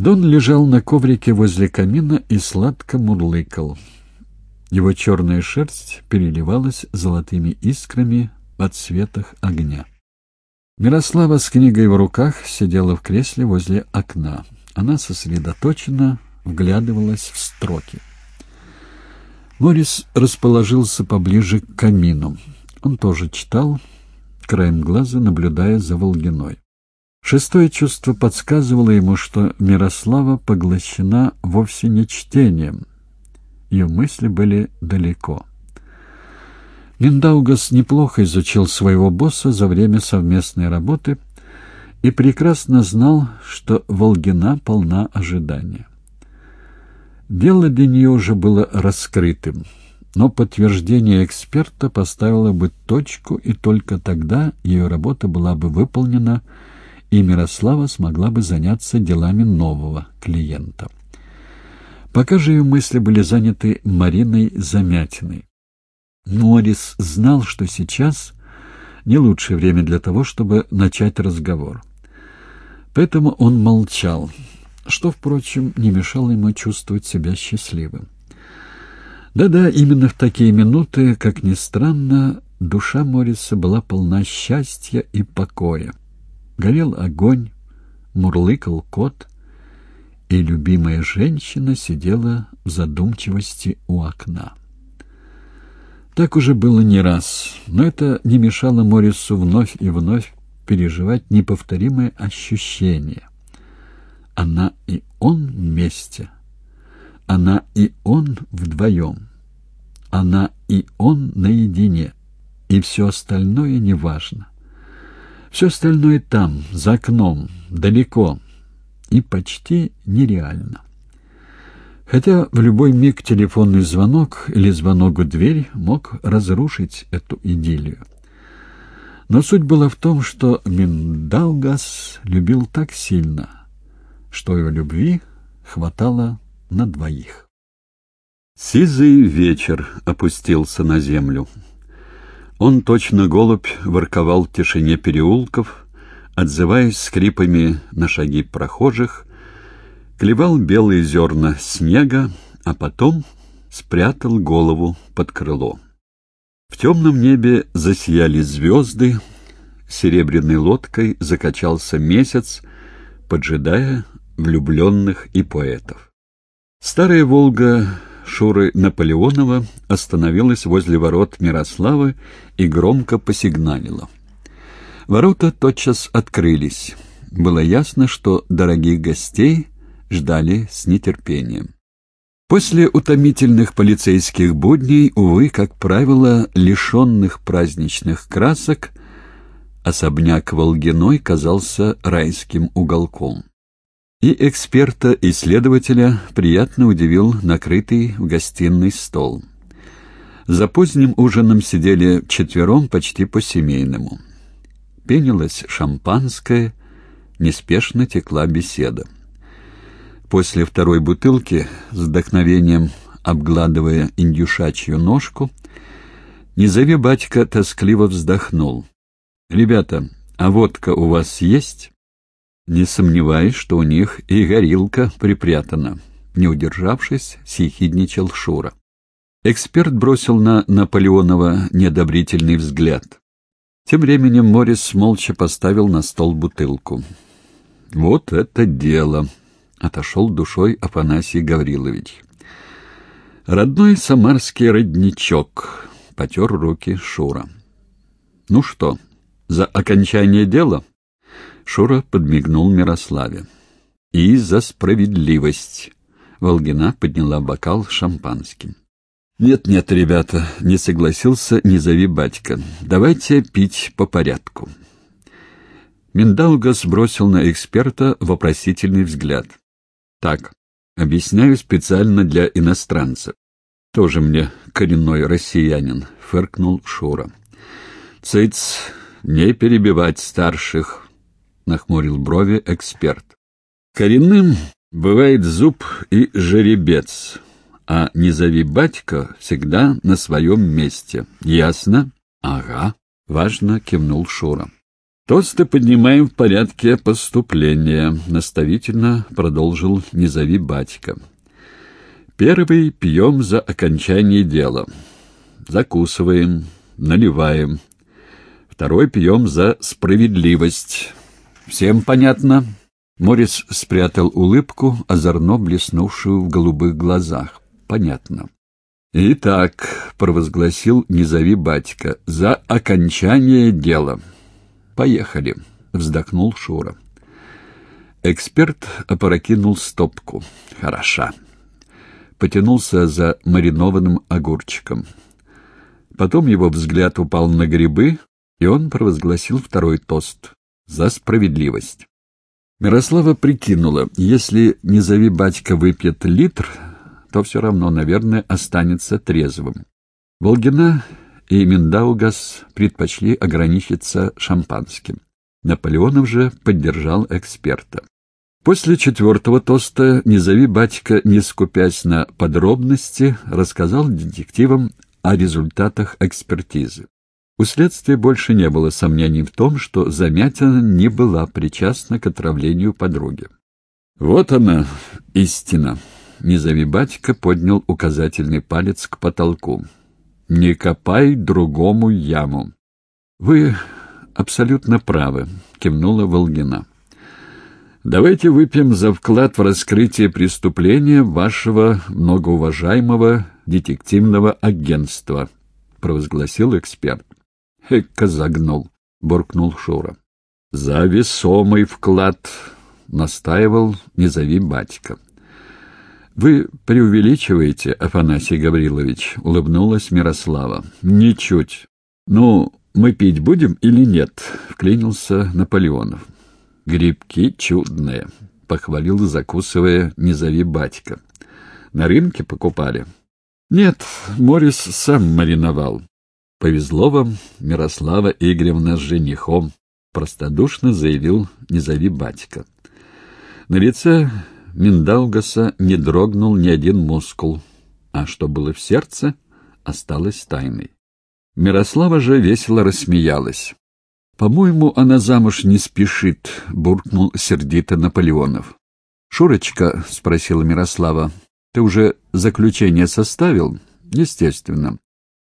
Дон лежал на коврике возле камина и сладко мурлыкал. Его черная шерсть переливалась золотыми искрами в отсветах огня. Мирослава с книгой в руках сидела в кресле возле окна. Она сосредоточенно вглядывалась в строки. Морис расположился поближе к камину. Он тоже читал, краем глаза наблюдая за Волгиной. Шестое чувство подсказывало ему, что Мирослава поглощена вовсе не чтением. Ее мысли были далеко. Миндаугас неплохо изучил своего босса за время совместной работы и прекрасно знал, что Волгина полна ожидания. Дело для нее уже было раскрытым, но подтверждение эксперта поставило бы точку, и только тогда ее работа была бы выполнена, и Мирослава смогла бы заняться делами нового клиента. Пока же ее мысли были заняты Мариной Замятиной. Морис знал, что сейчас не лучшее время для того, чтобы начать разговор. Поэтому он молчал что, впрочем, не мешало ему чувствовать себя счастливым. Да-да, именно в такие минуты, как ни странно, душа Мориса была полна счастья и покоя. Горел огонь, мурлыкал кот, и любимая женщина сидела в задумчивости у окна. Так уже было не раз, но это не мешало Морису вновь и вновь переживать неповторимое ощущение. Она и он вместе. Она и он вдвоем. Она и он наедине. И все остальное неважно. Все остальное там, за окном, далеко и почти нереально. Хотя в любой миг телефонный звонок или звонок в дверь мог разрушить эту идиллию. Но суть была в том, что Миндаугас любил так сильно — что его любви хватало на двоих. Сизый вечер опустился на землю. Он, точно голубь, ворковал в тишине переулков, отзываясь скрипами на шаги прохожих, клевал белые зерна снега, а потом спрятал голову под крыло. В темном небе засияли звезды, серебряной лодкой закачался месяц, поджидая влюбленных и поэтов. Старая «Волга» Шуры Наполеонова остановилась возле ворот Мирославы и громко посигналила. Ворота тотчас открылись. Было ясно, что дорогих гостей ждали с нетерпением. После утомительных полицейских будней, увы, как правило, лишенных праздничных красок, особняк Волгиной казался райским уголком. И эксперта-исследователя приятно удивил накрытый в гостиной стол. За поздним ужином сидели четвером почти по-семейному. Пенилось шампанское, неспешно текла беседа. После второй бутылки, с вдохновением обгладывая индюшачью ножку, Низови батька тоскливо вздохнул. «Ребята, а водка у вас есть?» Не сомневаюсь, что у них и горилка припрятана. Не удержавшись, съехидничал Шура. Эксперт бросил на Наполеонова неодобрительный взгляд. Тем временем Морис молча поставил на стол бутылку. «Вот это дело!» — отошел душой Афанасий Гаврилович. «Родной самарский родничок», — потер руки Шура. «Ну что, за окончание дела?» Шура подмигнул Мирославе. «И за справедливость!» Волгина подняла бокал шампанским. «Нет-нет, ребята», — не согласился «Не батька». «Давайте пить по порядку». Миндаугас бросил на эксперта вопросительный взгляд. «Так, объясняю специально для иностранцев. Тоже мне коренной россиянин», — фыркнул Шура. «Цыц, не перебивать старших, нахмурил брови эксперт. Коренным бывает зуб и жеребец, а не зови батька всегда на своем месте. Ясно? Ага, важно кивнул Шура. «Тосты поднимаем в порядке поступления», — наставительно продолжил «Низови батька». «Первый пьем за окончание дела. Закусываем, наливаем. Второй пьем за справедливость. Всем понятно?» Морис спрятал улыбку, озорно блеснувшую в голубых глазах. «Понятно». «Итак», — провозгласил «Низови батька», — «за окончание дела». «Поехали», — вздохнул Шура. Эксперт опрокинул стопку. «Хороша». Потянулся за маринованным огурчиком. Потом его взгляд упал на грибы, и он провозгласил второй тост «За справедливость». Мирослава прикинула, если не зови батька выпьет литр, то все равно, наверное, останется трезвым. Волгина и Миндаугас предпочли ограничиться шампанским. Наполеонов же поддержал эксперта. После четвертого тоста «Не батька», не скупясь на подробности, рассказал детективам о результатах экспертизы. У следствия больше не было сомнений в том, что Замятина не была причастна к отравлению подруги. «Вот она, истина!» Низови батька поднял указательный палец к потолку. Не копай другому яму. — Вы абсолютно правы, — кивнула Волгина. — Давайте выпьем за вклад в раскрытие преступления вашего многоуважаемого детективного агентства, — провозгласил эксперт. — Эка загнул, — буркнул Шура. — За весомый вклад, — настаивал «Не зови батька». «Вы преувеличиваете, Афанасий Гаврилович», — улыбнулась Мирослава. «Ничуть. Ну, мы пить будем или нет?» — вклинился Наполеонов. «Грибки чудные», — похвалил, закусывая «Не зови батька». «На рынке покупали?» «Нет, Морис сам мариновал». «Повезло вам, Мирослава Игоревна, с женихом», — простодушно заявил «Не зови батька». На лице Миндаугаса не дрогнул ни один мускул, а что было в сердце, осталось тайной. Мирослава же весело рассмеялась. «По-моему, она замуж не спешит», — буркнул сердито Наполеонов. «Шурочка», — спросила Мирослава, — «ты уже заключение составил?» «Естественно.